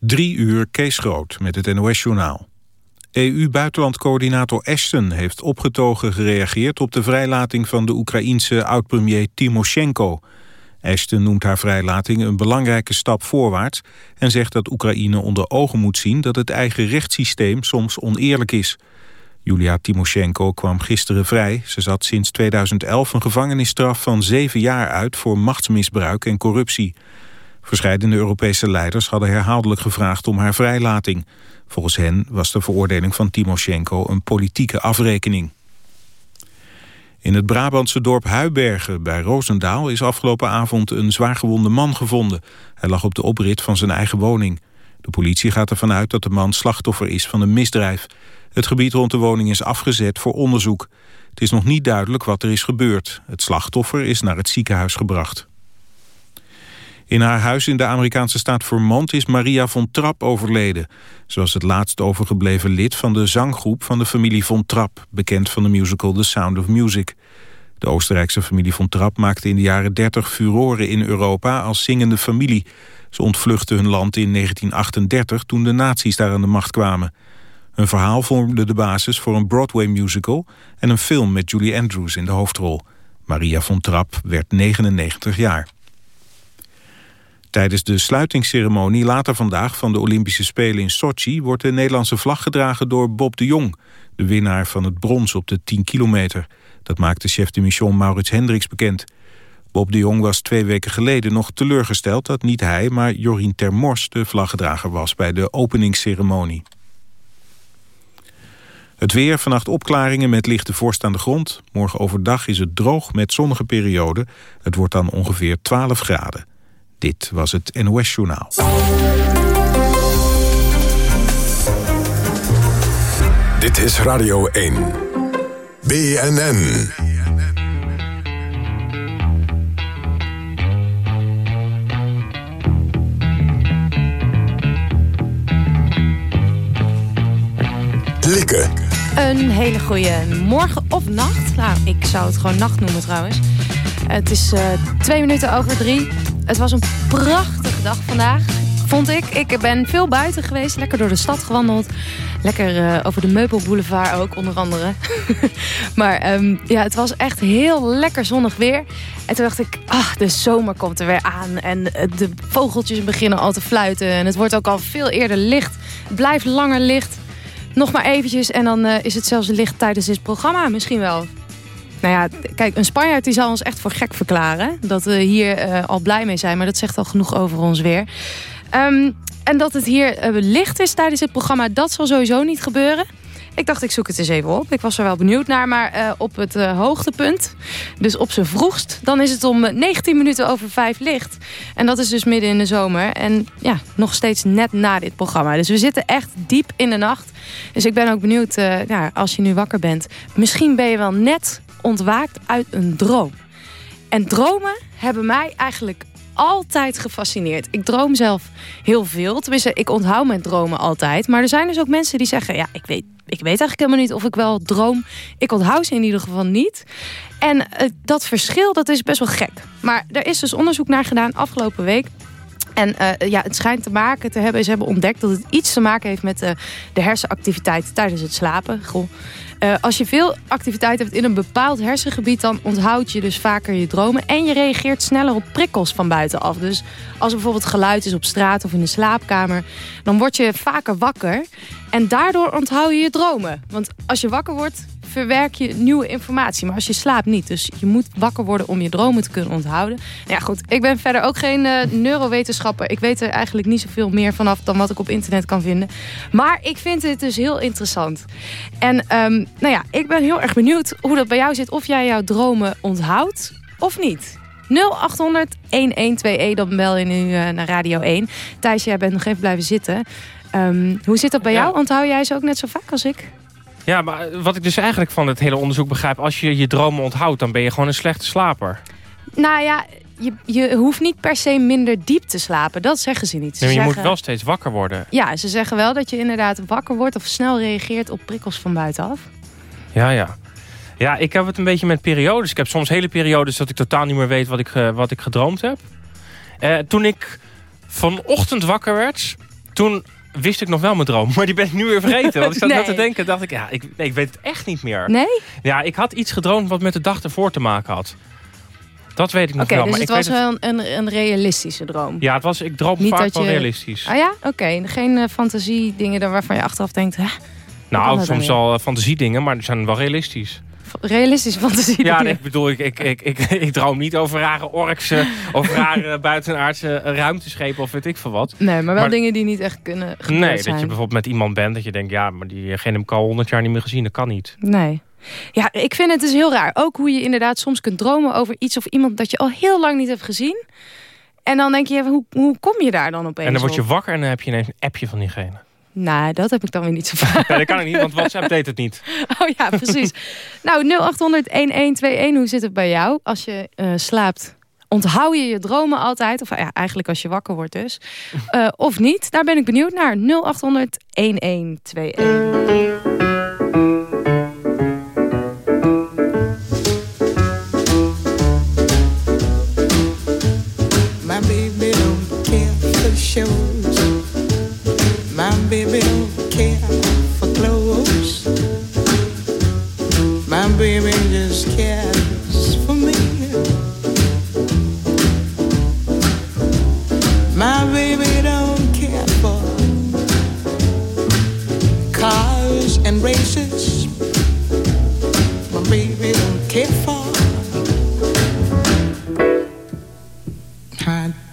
Drie uur Kees Groot met het NOS-journaal. EU-buitenlandcoördinator Ashton heeft opgetogen gereageerd... op de vrijlating van de Oekraïense oud-premier Timoshenko. Ashton noemt haar vrijlating een belangrijke stap voorwaarts... en zegt dat Oekraïne onder ogen moet zien... dat het eigen rechtssysteem soms oneerlijk is. Julia Timoshenko kwam gisteren vrij. Ze zat sinds 2011 een gevangenisstraf van zeven jaar uit... voor machtsmisbruik en corruptie. Verscheidene Europese leiders hadden herhaaldelijk gevraagd om haar vrijlating. Volgens hen was de veroordeling van Timoshenko een politieke afrekening. In het Brabantse dorp Huibergen bij Roosendaal is afgelopen avond een zwaargewonde man gevonden. Hij lag op de oprit van zijn eigen woning. De politie gaat ervan uit dat de man slachtoffer is van een misdrijf. Het gebied rond de woning is afgezet voor onderzoek. Het is nog niet duidelijk wat er is gebeurd. Het slachtoffer is naar het ziekenhuis gebracht. In haar huis in de Amerikaanse staat Vermont is Maria von Trapp overleden. Ze was het laatst overgebleven lid van de zanggroep van de familie von Trapp... bekend van de musical The Sound of Music. De Oostenrijkse familie von Trapp maakte in de jaren 30 furoren in Europa als zingende familie. Ze ontvluchtten hun land in 1938 toen de nazi's daar aan de macht kwamen. Hun verhaal vormde de basis voor een Broadway-musical... en een film met Julie Andrews in de hoofdrol. Maria von Trapp werd 99 jaar. Tijdens de sluitingsceremonie later vandaag van de Olympische Spelen in Sochi... wordt de Nederlandse vlag gedragen door Bob de Jong... de winnaar van het brons op de 10 kilometer. Dat maakte chef de mission Maurits Hendricks bekend. Bob de Jong was twee weken geleden nog teleurgesteld... dat niet hij, maar Jorien Termors de vlaggedrager was... bij de openingsceremonie. Het weer, vannacht opklaringen met lichte vorst aan de grond. Morgen overdag is het droog met zonnige perioden. Het wordt dan ongeveer 12 graden. Dit was het NOS Journaal. Dit is Radio 1. BNN. Lieke. Een hele goede morgen of nacht. Nou, ik zou het gewoon nacht noemen trouwens. Het is uh, twee minuten over drie. Het was een prachtige dag vandaag, vond ik. Ik ben veel buiten geweest, lekker door de stad gewandeld. Lekker uh, over de Meubelboulevard ook, onder andere. maar um, ja, het was echt heel lekker zonnig weer. En toen dacht ik, ah, de zomer komt er weer aan. En de vogeltjes beginnen al te fluiten. En het wordt ook al veel eerder licht. Het blijft langer licht. Nog maar eventjes en dan uh, is het zelfs licht tijdens dit programma. Misschien wel. Nou ja, kijk, een Spanjaard die zal ons echt voor gek verklaren. Dat we hier uh, al blij mee zijn, maar dat zegt al genoeg over ons weer. Um, en dat het hier uh, licht is tijdens het programma, dat zal sowieso niet gebeuren. Ik dacht, ik zoek het eens even op. Ik was er wel benieuwd naar, maar uh, op het hoogtepunt, dus op zijn vroegst... dan is het om 19 minuten over 5 licht. En dat is dus midden in de zomer. En ja, nog steeds net na dit programma. Dus we zitten echt diep in de nacht. Dus ik ben ook benieuwd, ja, als je nu wakker bent... misschien ben je wel net ontwaakt uit een droom. En dromen hebben mij eigenlijk altijd gefascineerd. Ik droom zelf heel veel. Tenminste, ik onthoud mijn dromen altijd. Maar er zijn dus ook mensen die zeggen... ja, ik weet, ik weet eigenlijk helemaal niet of ik wel droom. Ik onthoud ze in ieder geval niet. En uh, dat verschil, dat is best wel gek. Maar er is dus onderzoek naar gedaan afgelopen week. En uh, ja, het schijnt te maken te hebben, ze hebben ontdekt dat het iets te maken heeft met uh, de hersenactiviteit tijdens het slapen. Goh. Uh, als je veel activiteit hebt in een bepaald hersengebied, dan onthoud je dus vaker je dromen. En je reageert sneller op prikkels van buitenaf. Dus als er bijvoorbeeld geluid is op straat of in de slaapkamer, dan word je vaker wakker. En daardoor onthoud je je dromen. Want als je wakker wordt, verwerk je nieuwe informatie. Maar als je slaapt niet. Dus je moet wakker worden om je dromen te kunnen onthouden. Nou ja, goed. Ik ben verder ook geen uh, neurowetenschapper. Ik weet er eigenlijk niet zoveel meer vanaf dan wat ik op internet kan vinden. Maar ik vind het dus heel interessant. En um, nou ja, ik ben heel erg benieuwd hoe dat bij jou zit. Of jij jouw dromen onthoudt of niet. 0800 1121, dan bel je nu uh, naar Radio 1. Thijs, jij bent nog even blijven zitten. Um, hoe zit dat bij ja. jou? Onthoud jij ze ook net zo vaak als ik? Ja, maar wat ik dus eigenlijk van het hele onderzoek begrijp... als je je dromen onthoudt, dan ben je gewoon een slechte slaper. Nou ja, je, je hoeft niet per se minder diep te slapen. Dat zeggen ze niet. Ze nee, je zeggen, moet wel steeds wakker worden. Ja, ze zeggen wel dat je inderdaad wakker wordt... of snel reageert op prikkels van buitenaf. Ja, ja. Ja, ik heb het een beetje met periodes. Ik heb soms hele periodes dat ik totaal niet meer weet wat ik, uh, wat ik gedroomd heb. Uh, toen ik vanochtend wakker werd toen wist ik nog wel mijn droom. Maar die ben ik nu weer vergeten. Want ik zat Nee. net te denken, dacht ik, ja, ik, nee, ik weet het echt niet meer. Nee? Ja, ik had iets gedroomd wat met de dag ervoor te maken had. Dat weet ik nog Oké, wel. dus maar het ik was wel een, een, een realistische droom. Ja, het was, ik droom Niet vaak dat wel je- realistisch. Ah ja? Oké. Geen eh, fantasie dingen waarvan je achteraf denkt... Hè? nou, soms wel uh, fantasiedingen, maar die zijn wel realistisch. Realistische fantasie Ja, nee, ik bedoel, ik, ik, ik, ik, ik droom niet over rare orks of rare buitenaardse ruimteschepen of weet ik veel wat. Nee, maar wel Maar- dingen die niet echt kunnen gebeurd Nee, dat je bijvoorbeeld met iemand bent dat je denkt, ja, maar diegene heb ik al honderd jaar niet meer gezien, dat kan niet. Nee. Ja, ik vind het dus heel raar. Ook hoe je inderdaad soms kunt dromen over iets of iemand dat je al heel lang niet hebt gezien. En dan denk je, hoe, hoe kom je daar dan opeens en dan word je op? wakker en dan heb je ineens een appje van diegene. Nou, dat heb ik dan weer niet zo vaak. Nee, dat kan ik niet, want WhatsApp deed het niet. Oh ja, precies. nou, 0800-1121, hoe zit het bij jou als je eh, slaapt? Onthoud je je dromen altijd? Of ja, eigenlijk als je wakker wordt dus. Eh, of niet? Daar ben ik benieuwd naar. 0800-1121. Baby don't care for clothes. My baby just cares for me. My baby don't care for cars and races. My baby don't care for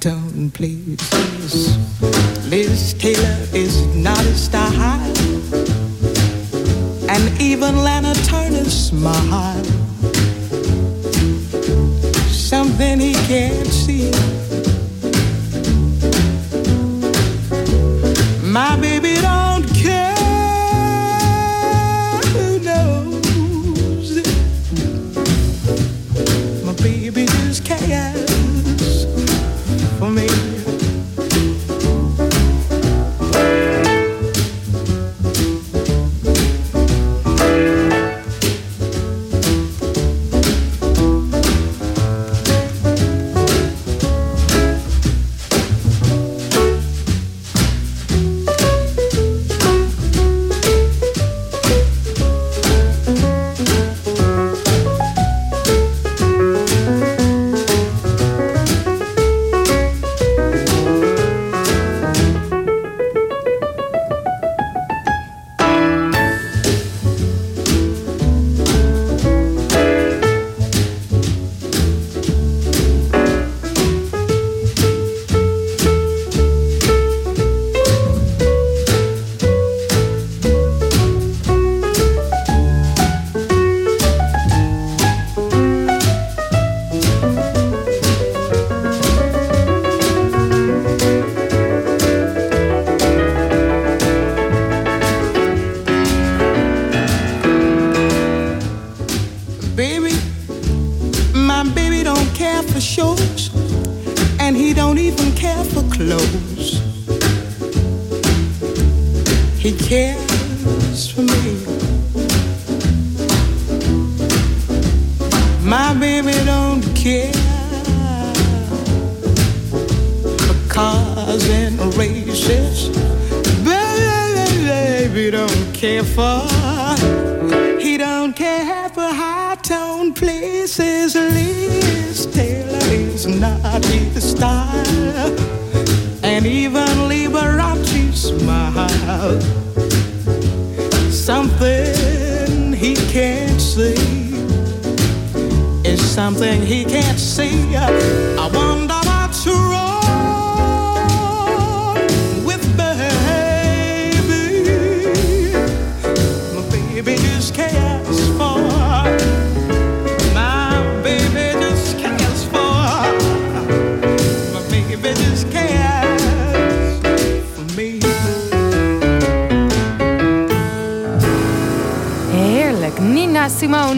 tone places. Liz Taylor is not a style, and even Lana Turner's smile. Something he can't see. My baby don't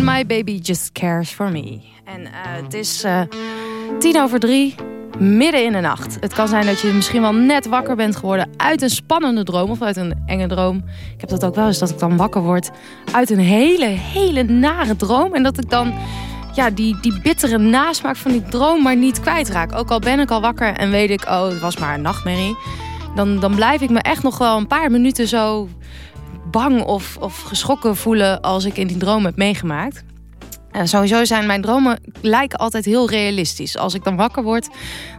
My Baby Just Cares For Me. En eh, het is eh, tien over drie, midden in de nacht. Het kan zijn dat je misschien wel net wakker bent geworden... uit een spannende droom of uit een enge droom. Ik heb dat ook wel eens, dat ik dan wakker word... uit een hele, hele nare droom. En dat ik dan ja, die, die bittere nasmaak van die droom maar niet kwijtraak. Ook al ben ik al wakker en weet ik... oh, het was maar een nachtmerrie. dan, dan blijf ik me echt nog wel een paar minuten zo bang of, of geschrokken voelen als ik in die droom heb meegemaakt. Uh, sowieso zijn mijn dromen lijken altijd heel realistisch. Als ik dan wakker word,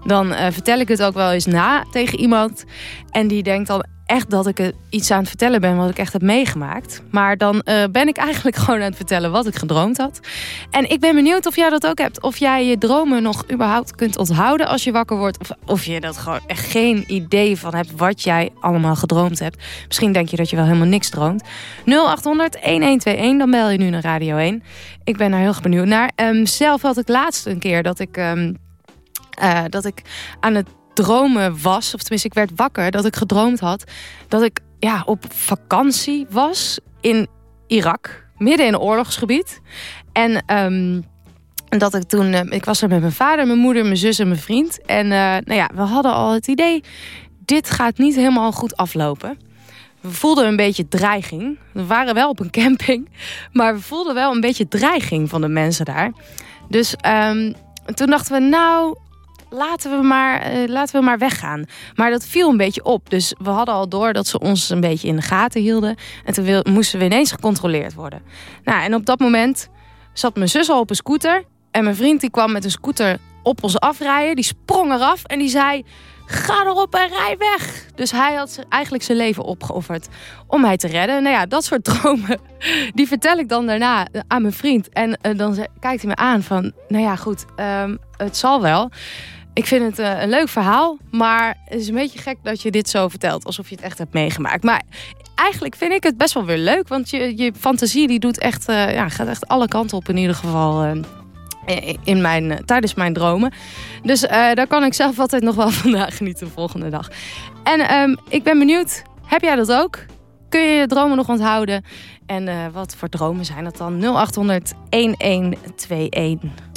dan uh, vertel ik het ook wel eens na tegen iemand. En die denkt dan echt dat ik iets aan het vertellen ben wat ik echt heb meegemaakt. Maar dan uh, ben ik eigenlijk gewoon aan het vertellen wat ik gedroomd had. En ik ben benieuwd of jij dat ook hebt. Of jij je dromen nog überhaupt kunt onthouden als je wakker wordt. Of, of je dat gewoon echt geen idee van hebt wat jij allemaal gedroomd hebt. Misschien denk je dat je wel helemaal niks droomt. 0800 1121, dan bel je nu naar Radio 1. Ik ben daar heel benieuwd naar. Um, zelf had ik laatst een keer dat ik... Um, uh, dat ik aan het dromen was, of tenminste ik werd wakker, dat ik gedroomd had dat ik ja, op vakantie was in Irak, midden in een oorlogsgebied. En um, dat ik toen, uh, ik was er met mijn vader, mijn moeder, mijn zus en mijn vriend. En uh, nou ja, we hadden al het idee, dit gaat niet helemaal goed aflopen. We voelden een beetje dreiging. We waren wel op een camping, maar we voelden wel een beetje dreiging van de mensen daar. Dus um, toen dachten we, nou, laten we, maar, uh, laten we maar weggaan. Maar dat viel een beetje op. Dus we hadden al door dat ze ons een beetje in de gaten hielden. En toen moesten we ineens gecontroleerd worden. Nou, en op dat moment zat mijn zus al op een scooter. En mijn vriend die kwam met een scooter op ons afrijden. Die sprong eraf en die zei... Ga erop en rij weg. Dus hij had eigenlijk zijn leven opgeofferd om mij te redden. Nou ja, dat soort dromen, die vertel ik dan daarna aan mijn vriend. En uh, dan kijkt hij me aan van, nou ja, goed, um, het zal wel. Ik vind het uh, een leuk verhaal, maar het is een beetje gek dat je dit zo vertelt. Alsof je het echt hebt meegemaakt. Maar eigenlijk vind ik het best wel weer leuk. Want je, je fantasie die doet echt, uh, ja, gaat echt alle kanten op in ieder geval. Uh, in mijn, tijdens mijn dromen. Dus daar kan ik zelf altijd nog wel vandaag genieten de volgende dag. En um, ik ben benieuwd, heb jij dat ook? Kun je je dromen nog onthouden? En wat voor dromen zijn dat dan? 0800 1121.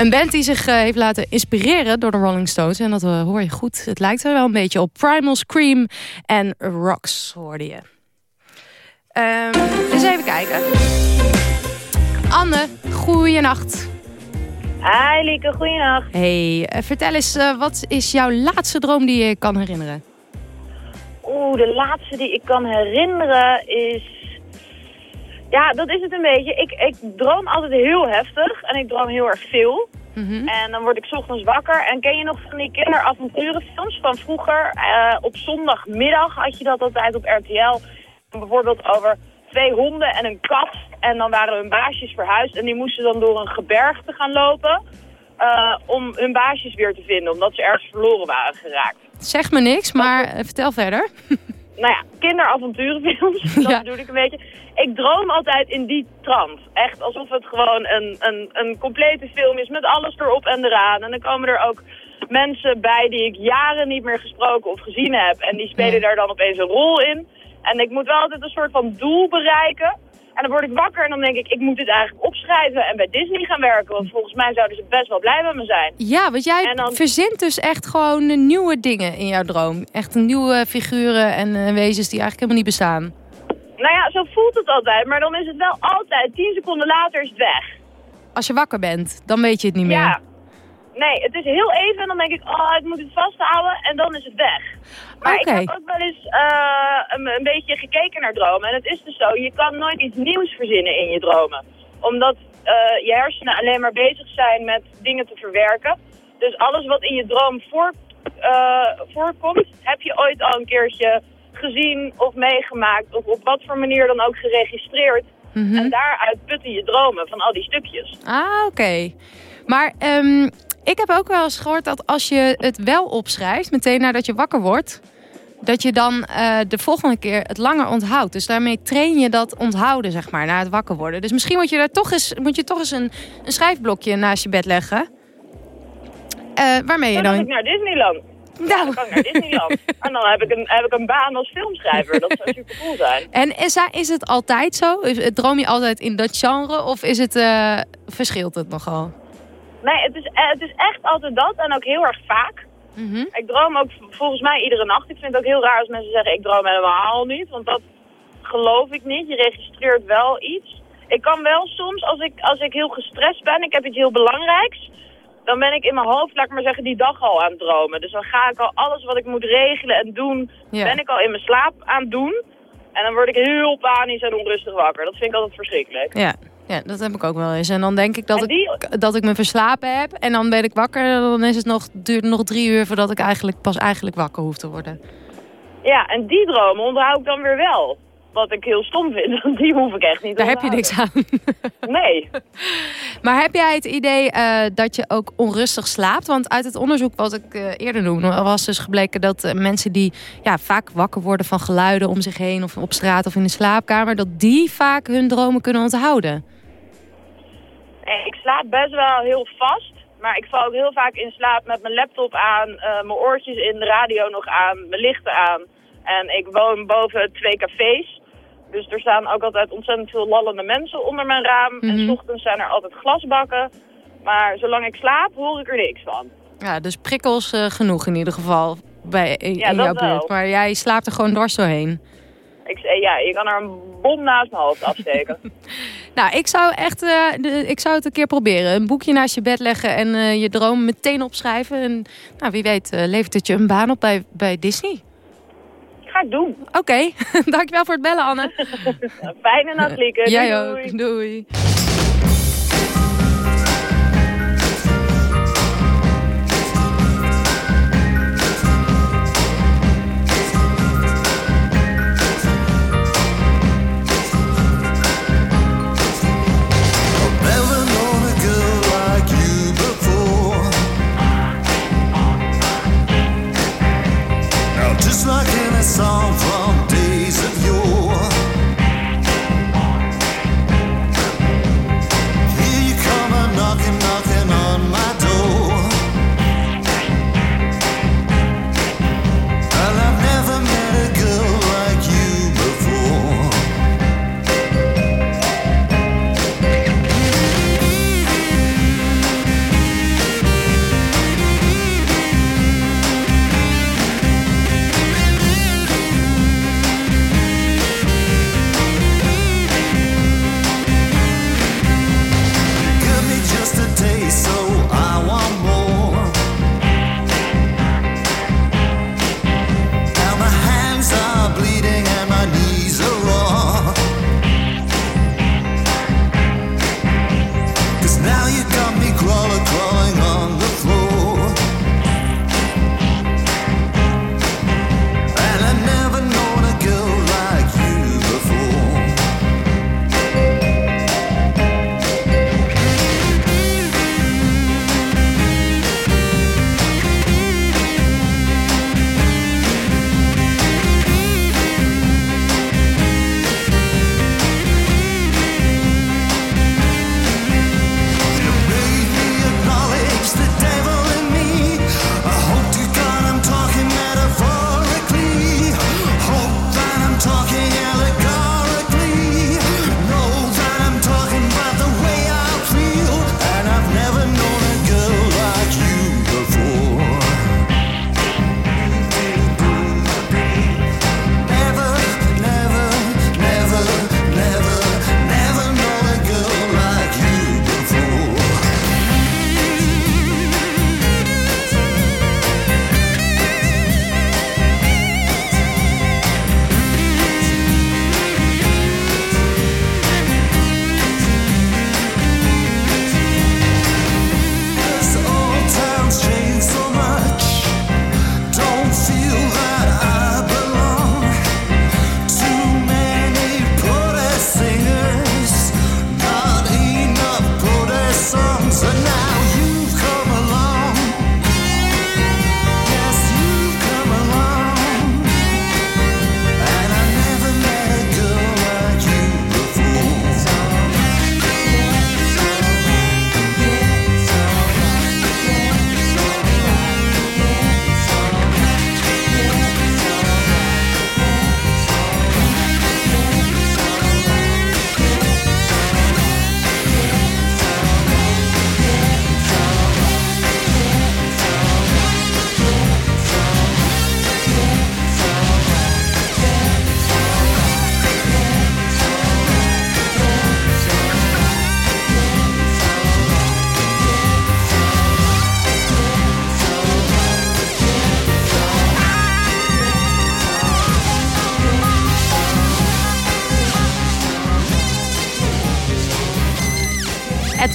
Een band die zich heeft laten inspireren door de Rolling Stones. En dat hoor je goed. Het lijkt er wel een beetje op. Primal Scream en Rocks hoorde je. Um, eens even kijken. Anne, goeienacht. Hi Lieke, goeienacht. Hey, uh, vertel eens, wat is jouw laatste droom die je kan herinneren? Oeh, de laatste die ik kan herinneren is... Ja, dat is het een beetje. Ik, ik droom altijd heel heftig en ik droom heel erg veel. Mm -hmm. En dan word ik ochtends wakker. En ken je nog van die kinderavonturenfilms van vroeger? Uh, op zondagmiddag had je dat altijd op RTL. Bijvoorbeeld over twee honden en een kat. En dan waren hun baasjes verhuisd en die moesten dan door een gebergte gaan lopen. Uh, om hun baasjes weer te vinden, omdat ze ergens verloren waren geraakt. Zeg me niks, maar uh, vertel verder. nou ja, kinderavonturenfilms, dat ja. bedoel ik een beetje. Ik droom altijd in die trant. Echt alsof het gewoon een, een, een complete film is met alles erop en eraan. En dan komen er ook mensen bij die ik jaren niet meer gesproken of gezien heb. En die spelen daar dan opeens een rol in. En ik moet wel altijd een soort van doel bereiken. En dan word ik wakker en dan denk ik, ik moet dit eigenlijk opschrijven en bij Disney gaan werken. Want volgens mij zouden ze best wel blij met me zijn. Ja, want jij dan... verzint dus echt gewoon nieuwe dingen in jouw droom. Echt nieuwe figuren en uh, wezens die eigenlijk helemaal niet bestaan. Nou ja, zo voelt het altijd. Maar dan is het wel altijd, tien seconden later is het weg. Als je wakker bent, dan weet je het niet meer. Ja. Nee, het is heel even en dan denk ik, oh, ik moet het vasthouden en dan is het weg. Maar okay. ik heb ook wel eens uh, een, een, beetje gekeken naar dromen. En het is dus zo, je kan nooit iets nieuws verzinnen in je dromen. Omdat uh, je hersenen alleen maar bezig zijn met dingen te verwerken. Dus alles wat in je droom voor, uh, voorkomt, heb je ooit al een keertje gezien of meegemaakt. Of op wat voor manier dan ook geregistreerd. Mm -hmm. En daaruit putten je dromen van al die stukjes. Ah, oké. Okay. Maar um, ik heb ook wel eens gehoord dat als je het wel opschrijft, meteen nadat je wakker wordt, dat je dan uh, de volgende keer het langer onthoudt. Dus daarmee train je dat onthouden, zeg maar, na het wakker worden. Dus misschien moet je daar toch eens, moet je toch eens een, een schrijfblokje naast je bed leggen. Uh, waarmee je dan... Dan ik naar Disneyland. Nou. Dan kan ik naar Disneyland. en dan heb ik, een, heb ik een baan als filmschrijver. Dat zou super cool zijn. En is, is het altijd zo? Droom je altijd in dat genre? Of is het, uh, verschilt het nogal? Nee, het is, het is echt altijd dat en ook heel erg vaak. Mm -hmm. Ik droom ook volgens mij iedere nacht. Ik vind het ook heel raar als mensen zeggen ik droom helemaal niet. Want dat geloof ik niet. Je registreert wel iets. Ik kan wel soms, als ik, als ik heel gestrest ben, ik heb iets heel belangrijks... dan ben ik in mijn hoofd, laat ik maar zeggen, die dag al aan het dromen. Dus dan ga ik al alles wat ik moet regelen en doen, yeah. ben ik al in mijn slaap aan het doen. En dan word ik heel panisch en onrustig wakker. Dat vind ik altijd verschrikkelijk. Ja, ja, dat heb ik ook wel eens. En dan denk ik dat, die... ik, dat ik me verslapen heb. En dan ben ik wakker. Dan is het nog, duurt het nog drie uur voordat ik eigenlijk pas eigenlijk wakker hoef te worden. Ja, en die dromen onthoud ik dan weer wel. Wat ik heel stom vind, want die hoef ik echt niet Daar heb je niks aan. Nee. maar heb jij het idee uh, dat je ook onrustig slaapt? Want uit het onderzoek wat ik uh, eerder noemde... was dus gebleken dat uh, mensen die ja, vaak wakker worden van geluiden om zich heen... of op straat of in de slaapkamer... dat die vaak hun dromen kunnen onthouden. Ik slaap best wel heel vast. Maar ik val ook heel vaak in slaap met mijn laptop aan, uh, mijn oortjes in, de radio nog aan, mijn lichten aan. En ik woon boven twee cafés. Dus er staan ook altijd ontzettend veel lallende mensen onder mijn raam. Mm -hmm. En s ochtends zijn er altijd glasbakken. Maar zolang ik slaap, hoor ik er niks van. Ja, dus prikkels uh, genoeg in ieder geval bij, in, ja, in jouw buurt. Wel. Maar jij slaapt er gewoon dwars doorheen. Ik, ja, je kan er een bom naast mijn hoofd afsteken. nou, ik zou echt, uh, de, ik zou het een keer proberen. Een boekje naast je bed leggen en uh, je droom meteen opschrijven. En nou, wie weet uh, levert het je een baan op bij, bij Disney. Ga ik doen. Oké, okay. dankjewel voor het bellen, Anne. Fijne nacht, Lieke. Jij doei, ook. Doei.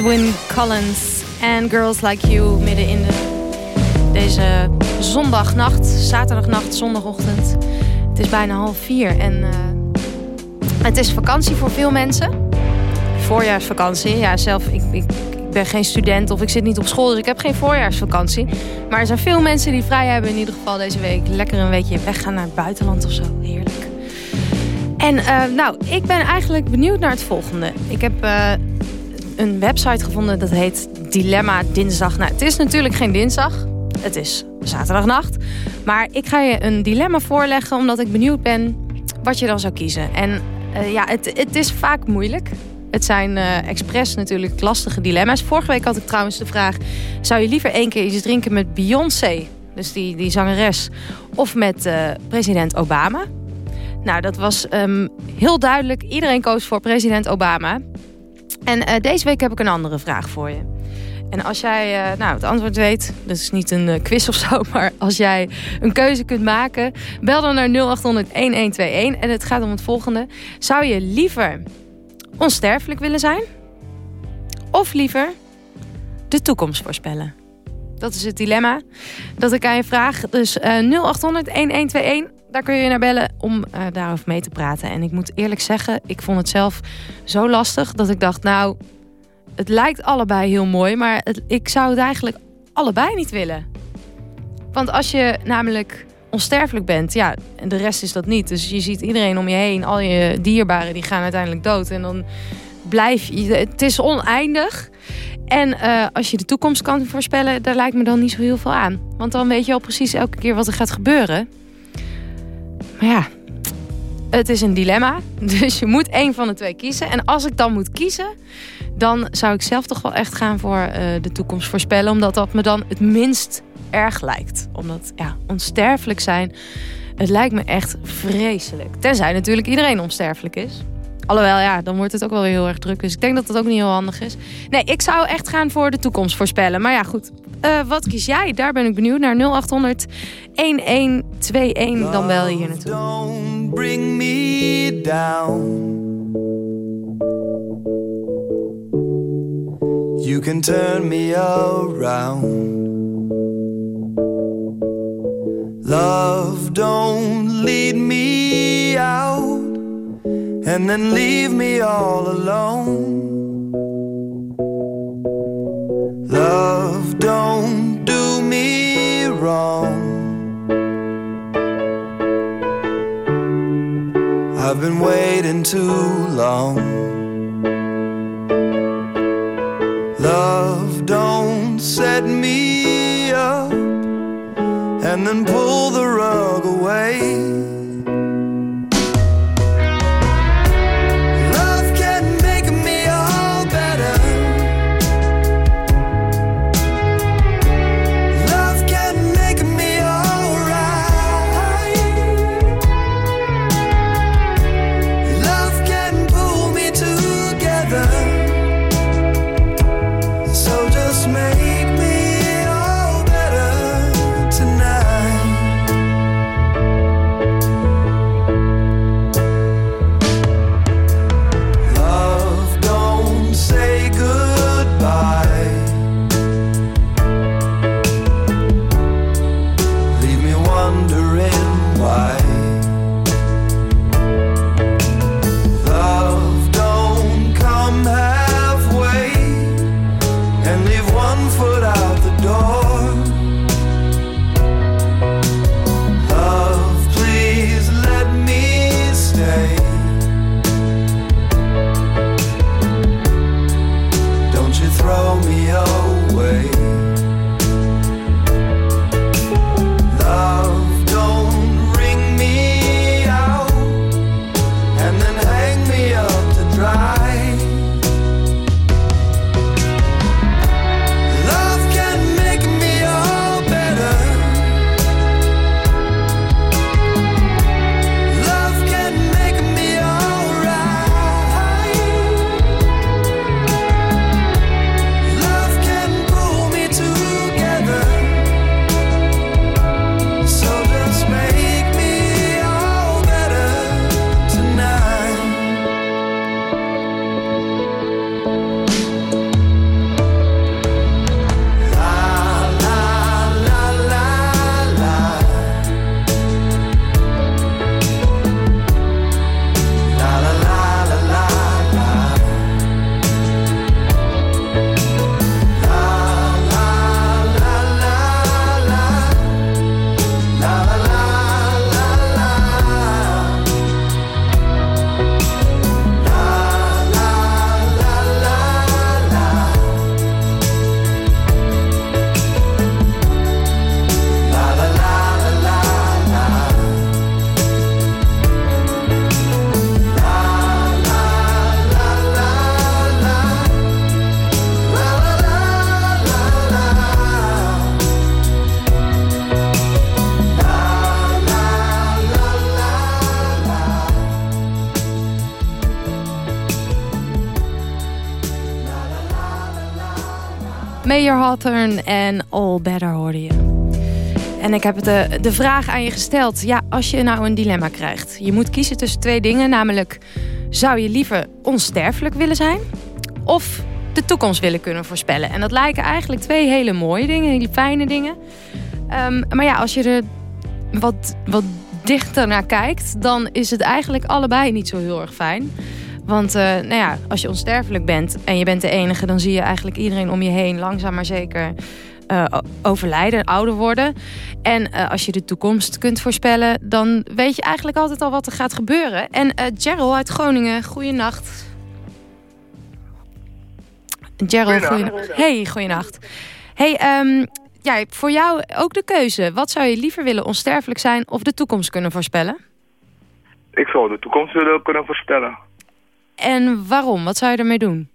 Edwin Collins en Girls Like You midden in de, deze zondagnacht, zaterdagnacht, zondagochtend. Het is bijna half vier en uh, het is vakantie voor veel mensen. Voorjaarsvakantie. Ja, zelf, ik, ik, ben geen student of ik zit niet op school, dus ik heb geen voorjaarsvakantie. Maar er zijn veel mensen die vrij hebben in ieder geval deze week. Lekker een weekje weggaan naar het buitenland of zo. Heerlijk. En uh, nou, ik ben eigenlijk benieuwd naar het volgende. Ik heb uh, een website gevonden dat heet Dilemma Dinsdag. Nou, het is natuurlijk geen dinsdag. Het is zaterdagnacht. Maar ik ga je een dilemma voorleggen omdat ik benieuwd ben wat je dan zou kiezen. En uh, ja, het, het is vaak moeilijk. Het zijn uh, expres natuurlijk lastige dilemma's. Vorige week had ik trouwens de vraag... zou je liever één keer iets drinken met Beyoncé... dus die, die zangeres... of met uh, president Obama? Nou, dat was um, heel duidelijk. Iedereen koos voor president Obama. En uh, deze week heb ik een andere vraag voor je. En als jij uh, nou, het antwoord weet, dat is niet een uh, quiz of zo... maar als jij een keuze kunt maken... bel dan naar 0800-1121 en het gaat om het volgende. Zou je liever onsterfelijk willen zijn? Of liever de toekomst voorspellen? Dat is het dilemma dat ik aan je vraag. Dus uh, 0800-1121, daar kun je naar bellen om uh, daarover mee te praten. En ik moet eerlijk zeggen, ik vond het zelf zo lastig dat ik dacht... nou, het lijkt allebei heel mooi, maar ik zou het eigenlijk allebei niet willen. Want als je namelijk onsterfelijk bent, ja, en de rest is dat niet. Dus je ziet iedereen om je heen, al je dierbaren, die gaan uiteindelijk dood. En dan blijf je, het is oneindig. En uh, als je de toekomst kan voorspellen, daar lijkt me dan niet zo heel veel aan. Want dan weet je al precies elke keer wat er gaat gebeuren. Maar ja, het is een dilemma. Dus je moet één van de twee kiezen. En als ik dan moet kiezen, dan zou ik zelf toch wel echt gaan voor uh, de toekomst voorspellen. Omdat dat me dan het minst erg lijkt. Omdat, ja, onsterfelijk zijn, het lijkt me echt vreselijk. Tenzij natuurlijk iedereen onsterfelijk is. Alhoewel, ja, dan wordt het ook wel weer heel erg druk. Dus ik denk dat dat ook niet heel handig is. Nee, ik zou echt gaan voor de toekomst voorspellen. Maar ja, goed. Uh, wat kies jij? Daar ben ik benieuwd naar 0800 1121. Dan bel je hier naartoe. Don't bring me down. You can turn me around. Love, don't lead me out and then leave me all alone. Wrong. I've been waiting too long. Love, don't set me up and then pull the rug away. Mayor Hawthorne en All Better hoorde je. En ik heb de, de vraag aan je gesteld. Ja, als je nou een dilemma krijgt. Je moet kiezen tussen twee dingen. Namelijk, zou je liever onsterfelijk willen zijn? Of de toekomst willen kunnen voorspellen? En dat lijken eigenlijk twee hele mooie dingen. Hele fijne dingen. Ehm, maar ja, als je er wat, wat dichter naar kijkt... dan is het eigenlijk allebei niet zo heel erg fijn. Want uh, nou ja, als je onsterfelijk bent en je bent de enige... dan zie je eigenlijk iedereen om je heen langzaam maar zeker uh, overlijden, ouder worden. En uh, als je de toekomst kunt voorspellen, dan weet je eigenlijk altijd al wat er gaat gebeuren. En uh, Gerald uit Groningen, goeienacht. Gerald, goeienacht. Hey, goeienacht. Hey, um, ja, voor jou ook de keuze. Wat zou je liever willen, onsterfelijk zijn of de toekomst kunnen voorspellen? Ik zou de toekomst willen kunnen voorspellen. En waarom? Wat zou je ermee doen?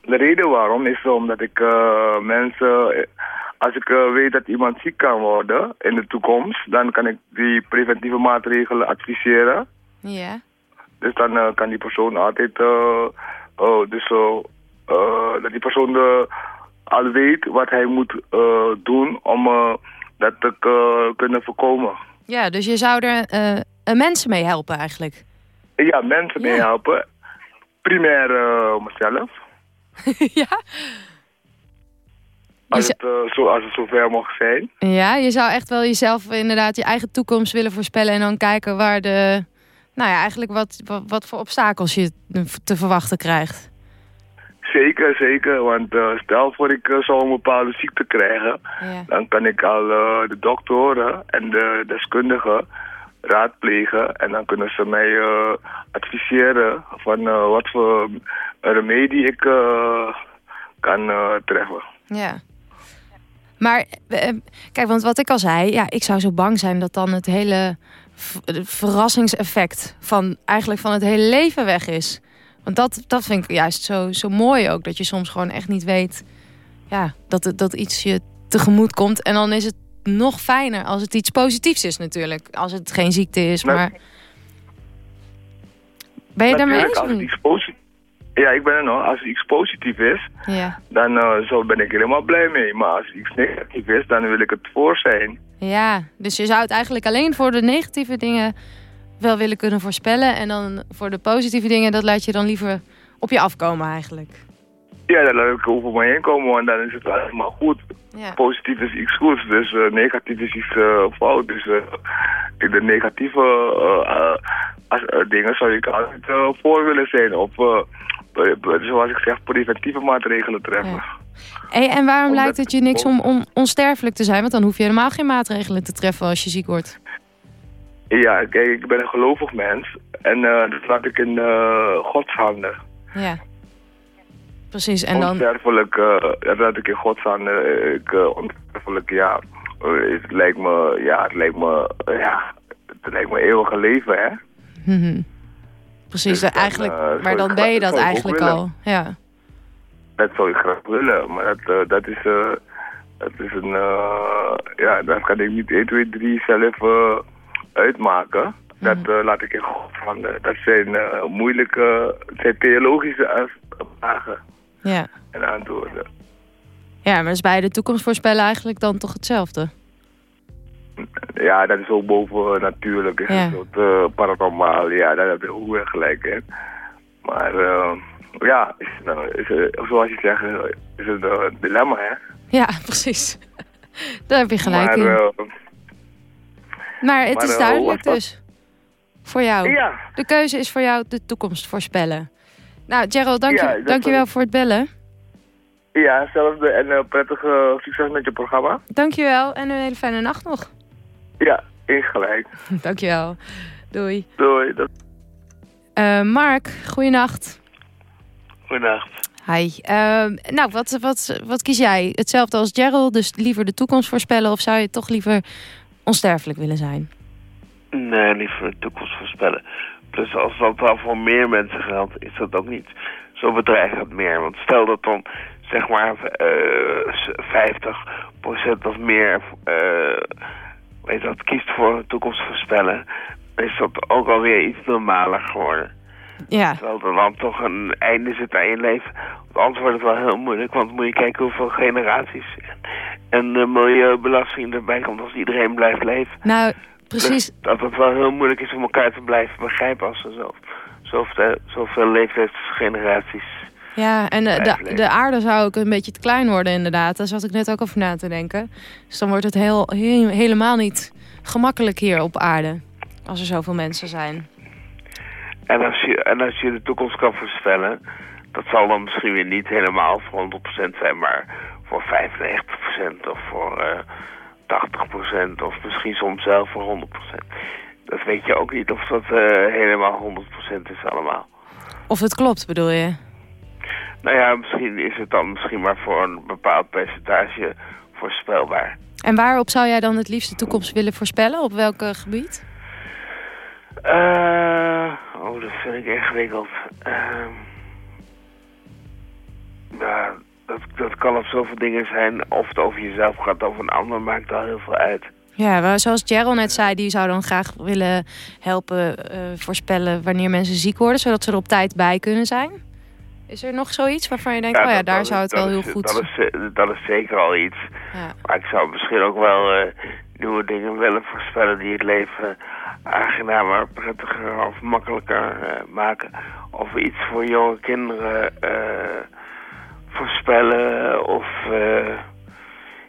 De reden waarom is omdat ik uh, mensen, als ik uh, weet dat iemand ziek kan worden in de toekomst, dan kan ik die preventieve maatregelen adviseren. Ja. Dus dan uh, kan die persoon altijd, oh, dus dat die persoon al weet wat hij moet doen om dat te kunnen voorkomen. Ja, dus je zou er mensen mee helpen eigenlijk? Ja, mensen mee helpen. Primair mezelf. ja? Als, het, uh, zo, als het zover mocht zijn. Ja, je zou echt wel jezelf inderdaad je eigen toekomst willen voorspellen... en dan kijken waar de... Nou ja, eigenlijk wat, wat, wat voor obstakels je te verwachten krijgt. Zeker, zeker. Want uh, stel voor ik uh, zou een bepaalde ziekte krijgen... Ja. dan kan ik al de doktoren en de deskundigen raadplegen. En dan kunnen ze mij adviseren van wat voor remedie ik kan treffen. Ja. Maar, kijk, want wat ik al zei, ja, ik zou zo bang zijn dat dan het hele verrassingseffect van eigenlijk van het hele leven weg is. Want dat, dat vind ik juist zo, zo mooi ook, dat je soms gewoon echt niet weet ja, dat, dat iets je tegemoet komt. En dan is het nog fijner als het iets positiefs is natuurlijk. Als het geen ziekte is, maar... Ben je daarmee eens? Als het iets positiefs ja, ik ben er nog. Als het iets positief is, ja. dan uh, zo ben ik er helemaal blij mee. Maar als het iets negatief is, dan wil ik het voor zijn. Ja, dus je zou het eigenlijk alleen voor de negatieve dingen wel willen kunnen voorspellen. En dan voor de positieve dingen, dat laat je dan liever op je afkomen eigenlijk. Ja, dat laat ik over me heen komen, want dan is het helemaal goed. Ja. Positief is iets goeds, dus uh, negatief is iets uh, fout. Dus uh, de negatieve dingen zou ik altijd voor willen zijn. Of zoals ik zeg, preventieve maatregelen treffen. Ja. Hey, en waarom Omdat lijkt het je niks om, om onsterfelijk te zijn? Want dan hoef je helemaal geen maatregelen te treffen als je ziek wordt. Ja, kijk, ik ben een gelovig mens. En dat laat ik in Gods handen. Ja. Precies, en dan... Onsterfelijk, uh, dat ik in Gods handen. Ik, onsterfelijk, ja. Het lijkt me, ja, het lijkt me, ja, het lijkt me eeuwige leven, hè. Mm -hmm. Precies, dus eigenlijk, dan, uh, maar dan ben je dat eigenlijk al. Ja. Dat zou ik graag willen, maar dat, uh, dat is, uh, dat is een, ja, dat kan ik niet 1, 2, 3 zelf uitmaken. Dat mm. laat ik in God van. dat zijn moeilijke, zijn theologische vragen ja. en antwoorden. Ja, maar is bij de toekomst voorspellen eigenlijk dan toch hetzelfde? Ja, dat is ook boven natuurlijk. Is ja. een soort uh, paranormaal. Ja, daar heb je ook gelijk in. Maar uh, ja, is, nou, is, zoals je zegt, is het een dilemma, hè? Ja, precies. Daar heb je gelijk maar, in. maar het maar, is duidelijk dus. Voor jou. Ja. De keuze is voor jou de toekomst voorspellen. Nou, Gerald, dank, ja, je, dank je wel voor het bellen. Ja, hetzelfde en prettige succes met je programma. Dankjewel en een hele fijne nacht nog. Ja, ingelijk. Dankjewel. Doei. Doei. Uh, Mark, goeienacht. Goeienacht. Hi. Uh, nou, wat, wat, wat kies jij? Hetzelfde als Gerald, dus liever de toekomst voorspellen... of zou je toch liever onsterfelijk willen zijn? Nee, liever de toekomst voorspellen. Plus als dat wel voor meer mensen geldt, is dat ook niet zo bedreigend meer. Want stel dat dan zeg maar uh, 50% of meer... Uh, weet dat, kiest voor de toekomst voorspellen, is dat ook alweer iets normaler geworden. Ja. Terwijl er dan toch een einde zit aan je leven. Want anders wordt het wel heel moeilijk, want moet je kijken hoeveel generaties en de milieubelasting erbij komt als iedereen blijft leven. Nou, precies. Dus dat het wel heel moeilijk is om elkaar te blijven begrijpen als er zo, zoveel, zoveel leeftijdsgeneraties Ja, en de, de, de aarde zou ook een beetje te klein worden inderdaad. Daar zat ik net ook over na te denken. Dus dan wordt het heel, heel- helemaal niet gemakkelijk hier op aarde. Als er zoveel mensen zijn. En als, je, en als je de toekomst kan voorspellen, dat zal dan misschien weer niet helemaal voor 100% zijn, maar voor 95% of voor eh 80% of misschien soms zelfs voor 100%. Dat weet je ook niet of dat eh, helemaal 100% is allemaal. Of het klopt, bedoel je? Nou ja, misschien is het dan misschien maar voor een bepaald percentage voorspelbaar. En waarop zou jij dan het liefst de toekomst willen voorspellen? Op welk eh, gebied? Eh, oh, dat vind ik ingewikkeld. Ja, dat, dat kan op zoveel dingen zijn. Of het over jezelf gaat, of een ander, maakt al heel veel uit. Ja, maar zoals Gerald net zei, die zou dan graag willen helpen eh, voorspellen wanneer mensen ziek worden, zodat ze er op tijd bij kunnen zijn. Is er nog zoiets waarvan je denkt, oh ja, daar zou het wel heel goed... Dat is, eh, dat is zeker al iets. Ja. Maar ik zou misschien ook wel eh, nieuwe dingen willen voorspellen die het leven aangenamer, prettiger of makkelijker eh, maken. Of iets voor jonge kinderen eh, voorspellen of eh,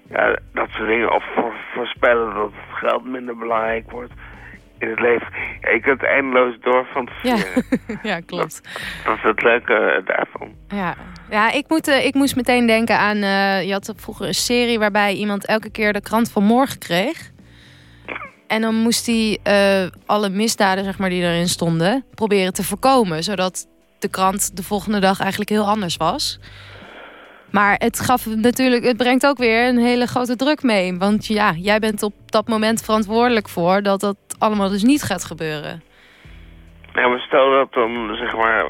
ja, dat soort dingen. Of voor, voorspellen dat het geld minder belangrijk wordt in het leven. Ja, je kunt eindeloos Ja, doorfantaseren. ja klopt. Dat is het leuke eh, daarvan. Ja, ja ik, moet, eh, ik moest meteen denken aan... je had vroeger een serie waarbij iemand elke keer de krant van morgen kreeg. En dan moest hij alle misdaden zeg maar, die erin stonden proberen te voorkomen. Zodat de krant de volgende dag eigenlijk heel anders was. Maar het, gaf natuurlijk, het brengt ook weer een hele grote druk mee. Want ja, jij bent op dat moment verantwoordelijk voor dat dat allemaal dus niet gaat gebeuren. Ja, maar stel dat dan, zeg maar,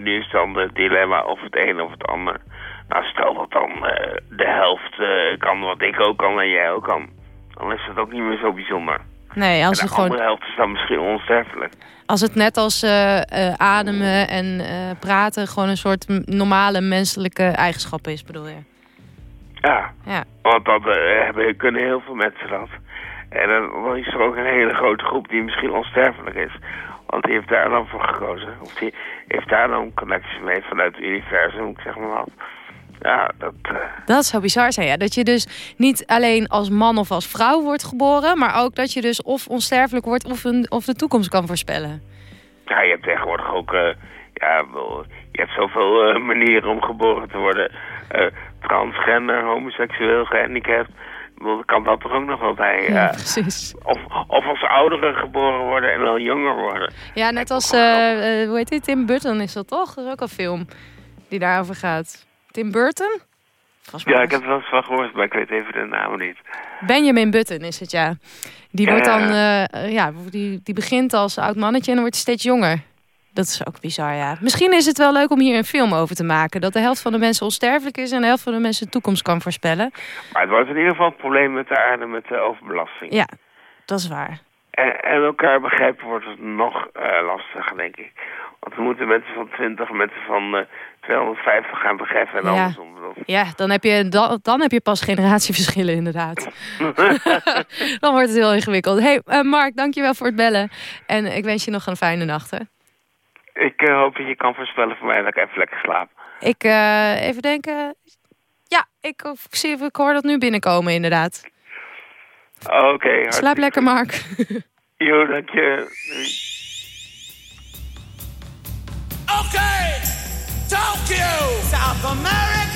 nu is dan het dilemma of het een of het ander. Nou, stel dat dan eh, de helft eh, kan wat ik ook kan en jij ook kan. Dan is het ook niet meer zo bijzonder. Nee, als en de gewoon andere helft is dan misschien onsterfelijk. Als het net als eh, eh, ademen en eh, praten gewoon een soort normale menselijke eigenschap is, bedoel je? Ja, Ja. want dat hebben, kunnen heel veel mensen dat. En dan is er ook een hele grote groep die misschien onsterfelijk is. Want die heeft daar dan voor gekozen. Of die heeft daar dan connecties mee vanuit het universum, ik zeg maar wat. Ja, dat... eh, Dat zou bizar zijn, ja. Dat je dus niet alleen als man of als vrouw wordt geboren... maar ook dat je dus of onsterfelijk wordt of, een, of de toekomst kan voorspellen. Ja, je hebt tegenwoordig ook, eh, ja, wel, je hebt zoveel eh, manieren om geboren te worden. Transgender, homoseksueel, gehandicapt. Kan dat er ook nog wel bij. Ja, precies. of, of als ouderen geboren worden en dan jonger worden. Ja, net als, hoe heet dit? Tim Burton is dat toch? Dat is ook een film die daarover gaat. Tim Burton? Volgens Ja, ik heb er wel eens van gehoord, maar ik weet even de naam niet. Benjamin Button is het, ja. Die, Ja, wordt ja, dan, eh, eh, ja, die, die begint als oud mannetje en dan wordt hij steeds jonger. Dat is ook bizar, ja. Misschien is het wel leuk om hier een film over te maken. Dat de helft van de mensen onsterfelijk is en de helft van de mensen de toekomst kan voorspellen. Maar het wordt in ieder geval een probleem met de aarde, met de overbelasting. Ja, dat is waar. En, en elkaar begrijpen wordt het nog eh, lastiger, denk ik. Want we moeten mensen van 20 en mensen van eh 250 gaan begrijpen en Ja. andersom. Ja, dan heb je, dan, dan heb je pas generatieverschillen inderdaad. dan wordt het heel ingewikkeld. hey, eh, Mark, dankjewel voor het bellen. En ik wens je nog een fijne nacht, hè. Ik eh, hoop dat je kan voorspellen voor mij dat ik even lekker slaap. Ik, even denken... Ja, ik, ik, zie, ik hoor dat nu binnenkomen inderdaad. Oké. Slaap lekker. Mark. Jo, dank je. Okay, Tokyo, South America,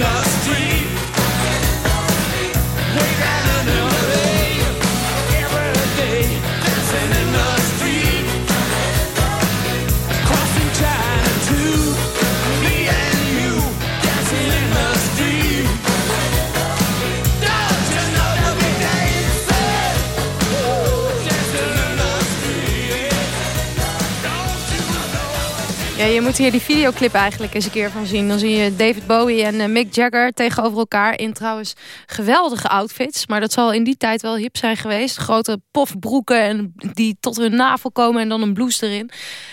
dancing Ja, je moet hier die videoclip eigenlijk eens een keer van zien. Dan zie je David Bowie en eh, Mick Jagger tegenover elkaar... in trouwens geweldige outfits. Maar dat zal in die tijd wel hip zijn geweest. Grote pofbroeken en die tot hun navel komen en dan een blouse erin.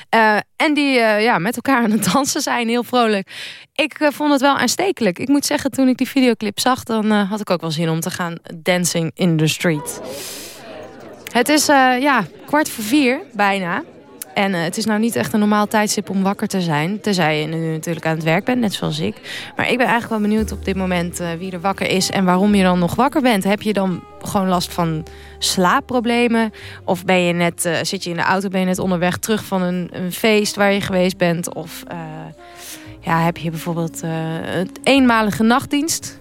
Eh, en die eh, ja, met elkaar aan het dansen zijn, heel vrolijk. Ik vond het wel aanstekelijk. Ik moet zeggen, toen ik die videoclip zag... dan had ik ook wel zin om te gaan dancing in the street. Het is ja, kwart voor vier, bijna. En eh, het is nou niet echt een normaal tijdstip om wakker te zijn. Tenzij je nu natuurlijk aan het werk bent, net zoals ik. Maar ik ben eigenlijk wel benieuwd op dit moment eh, wie er wakker is... en waarom je dan nog wakker bent. Heb je dan gewoon last van slaapproblemen? Of ben je net, eh, zit je in de auto, ben je net onderweg terug van een, een feest waar je geweest bent? Of ja, heb je bijvoorbeeld een eenmalige nachtdienst?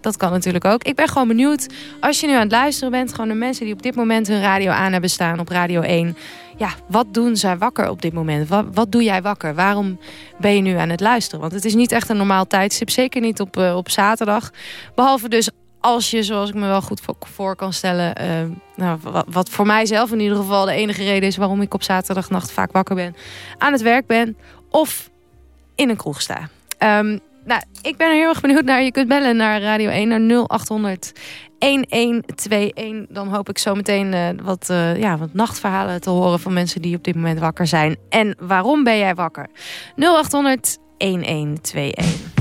Dat kan natuurlijk ook. Ik ben gewoon benieuwd, als je nu aan het luisteren bent... gewoon de mensen die op dit moment hun radio aan hebben staan op Radio 1... ja, wat doen zij wakker op dit moment? Wat, doe jij wakker? Waarom ben je nu aan het luisteren? Want het is niet echt een normaal tijdstip. Zeker niet op, eh, op zaterdag. Behalve dus als je, zoals ik me wel goed voor, kan stellen... eh, nou, wat, wat voor mijzelf in ieder geval de enige reden is... waarom ik op zaterdagnacht vaak wakker ben... aan het werk ben of in een kroeg sta. Ehm, nou, ik ben heel erg benieuwd naar. Je kunt bellen naar Radio 1 naar 0800 1121. Dan hoop ik zo meteen eh, wat, eh, ja, wat nachtverhalen te horen van mensen die op dit moment wakker zijn. En waarom ben jij wakker? 0800 1121.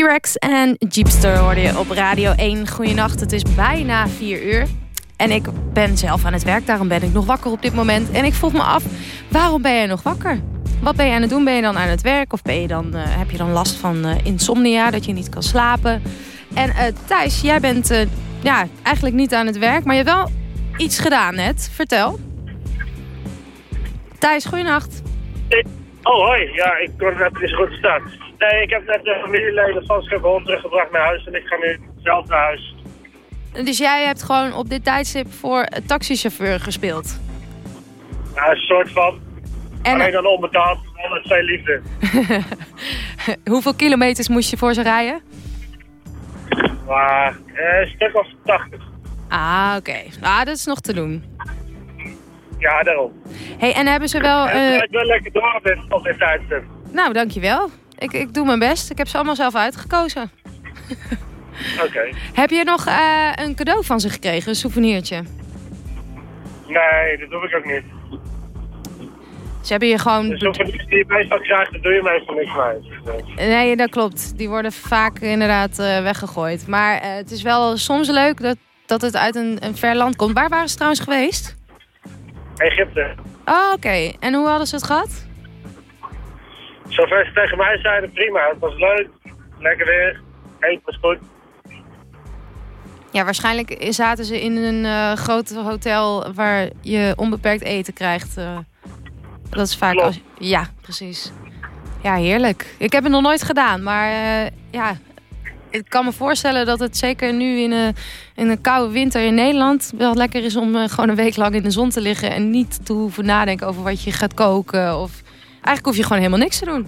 T-Rex en Jeepster hoorde je op Radio 1. Goeienacht, het is bijna 4 uur. En ik ben zelf aan het werk, daarom ben ik nog wakker op dit moment. En ik vroeg me af, waarom ben jij nog wakker? Wat ben je aan het doen? Ben je dan aan het werk? Of ben je dan, eh, heb je dan last van eh, insomnia, dat je niet kan slapen? En eh, Thijs, jij bent ja, eigenlijk niet aan het werk, maar je hebt wel iets gedaan net. Vertel. Thijs, goeienacht. Oh, hoi. Ja, ik kon niet zo goed staan. Nee, ik heb net de familieleden van Schiphol teruggebracht naar huis en ik ga nu zelf naar huis. Dus jij hebt gewoon op dit tijdstip voor een taxichauffeur gespeeld. Ja, een soort van. En- Alleen dan onbetaald, met zijn liefde. Hoeveel kilometers moest je voor ze rijden? Maar eh, een stuk of 80. Ah, oké. Ah, dat is nog te doen. Ja, daarom. hey, en hebben ze wel... Eh, eh, ik ben lekker door op dit, op dit tijdstip. Nou, dankjewel. Ik, ik doe mijn best. Ik heb ze allemaal zelf uitgekozen. Oké. Heb je nog eh, een cadeau van ze gekregen? Een souvenirtje? Nee, dat doe ik ook niet. Ze hebben je gewoon... Dus hoeveel die je meestal krijgt, doe je meestal niks mee. Nee, dat klopt. Die worden vaak inderdaad eh, weggegooid. Maar eh, het is wel soms leuk dat, dat het uit een, een ver land komt. Waar waren ze trouwens geweest? Egypte. Oh, oké. En hoe hadden ze het gehad? Zover ze tegen mij zeiden, prima. Het was leuk. Lekker weer. Eten was goed. Ja, waarschijnlijk zaten ze in een eh, groot hotel waar je onbeperkt eten krijgt. eh. dat is vaak Klopt. als... Ja, precies. Ja, heerlijk. Ik heb het nog nooit gedaan, maar eh, ja... Ik kan me voorstellen dat het zeker nu in een, in een koude winter in Nederland... wel lekker is om gewoon een week lang in de zon te liggen... en niet te hoeven nadenken over wat je gaat koken. Of... Eigenlijk hoef je gewoon helemaal niks te doen.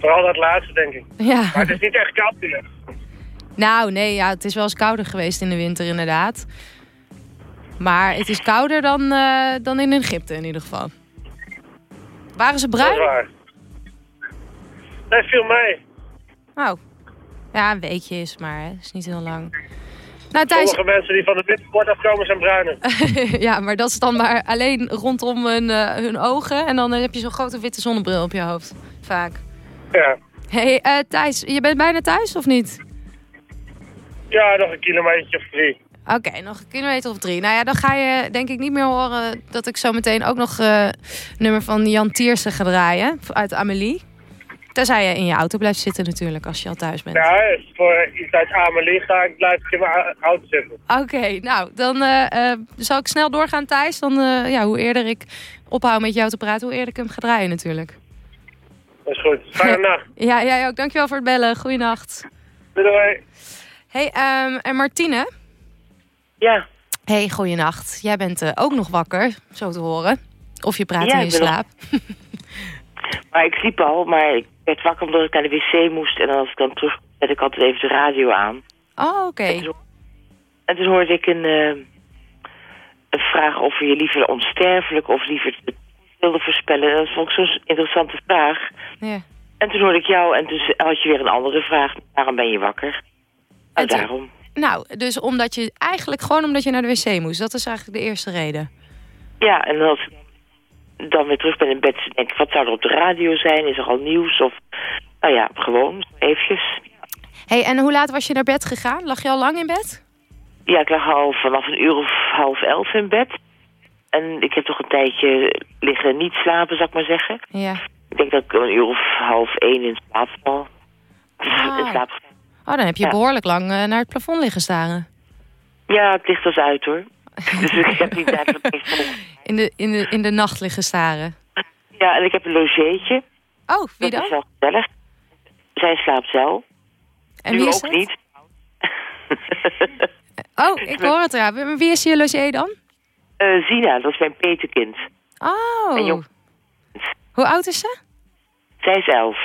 Vooral dat laatste, denk ik. Ja. Maar het is niet echt koud hier. Nou, nee, ja, het is wel eens kouder geweest in de winter inderdaad. Maar het is kouder dan, eh, dan in Egypte in ieder geval. Waren ze Dat is bruin? waar. Nee, viel mee. Oh. Ja, een weekje is maar, hè. is niet heel lang. Nou, Thijs... Sommige mensen die van de witsport afkomen zijn bruiner. ja, maar dat is dan maar alleen rondom hun, eh, hun ogen. En dan heb je zo'n grote witte zonnebril op je hoofd. Vaak. Ja. hey, eh, Thijs, je bent bijna thuis of niet? Ja, nog een kilometer of drie. Oké, nog een kilometer of drie. Nou ja, dan ga je denk ik niet meer horen dat ik zo meteen ook nog eh nummer van Jan Tiersen ga draaien. Uit Amelie. Tenzij je in je auto blijft zitten natuurlijk, als je al thuis bent. Ja, voor iets uit Amelie ga ik, blijf ik in mijn au- auto zitten. Oké, nou, dan eh, eh, zal ik snel doorgaan, Thijs. Dan, eh, ja, hoe eerder ik ophoud met jou te praten, hoe eerder ik hem ga draaien natuurlijk. Dat is goed. Fijne nacht. Ja, jij ook. Dankjewel voor het bellen. Goeienacht. Doei doei. Hey, ehm, en Martine? Ja. Hey, goeienacht. Jij bent eh, ook nog wakker, zo te horen. Of je praat Ja, in je ik ben nog- slaap. Maar ik sliep al, maar ik werd wakker omdat ik naar de wc moest. En als ik dan terug zet ik altijd even de radio aan. Oh, oké. En toen hoorde ik een, eh, een vraag of je liever onsterfelijk of liever wilde voorspellen. En dat vond ik zo'n interessante vraag. Ja. En toen hoorde ik jou en toen had je weer een andere vraag. Waarom ben je wakker? Nou, toen- daarom. Nou, dus omdat je eigenlijk gewoon omdat je naar de wc moest. Dat is eigenlijk de eerste reden. Ja, en als, dan weer terug ben in bed te denken... wat zou er op de radio zijn? Is er al nieuws? Of, nou ja, gewoon eventjes. hey, en hoe laat was je naar bed gegaan? Lag je al lang in bed? Ja, ik lag al vanaf een uur of half elf in bed. En ik heb toch een tijdje liggen niet slapen, zou ik maar zeggen. Ja. Ik denk dat ik een uur of half één in slaap val. Ah. In slaap Oh, dan heb je Ja. behoorlijk lang eh, naar het plafond liggen staren. Ja, het licht was uit hoor. dus ik heb niet niks voor. In de, in, de, in de nacht liggen staren. Ja, en ik heb een logeetje. Oh, wie Dat is dan? wel gezellig. Zij slaapt wel. En nu wie is ook het? niet. Oh, ik hoor het ja. Wie is je logé dan? Eh, Zina, dat is mijn petekind. En Oh. jong- Hoe oud is ze? Zij is elf.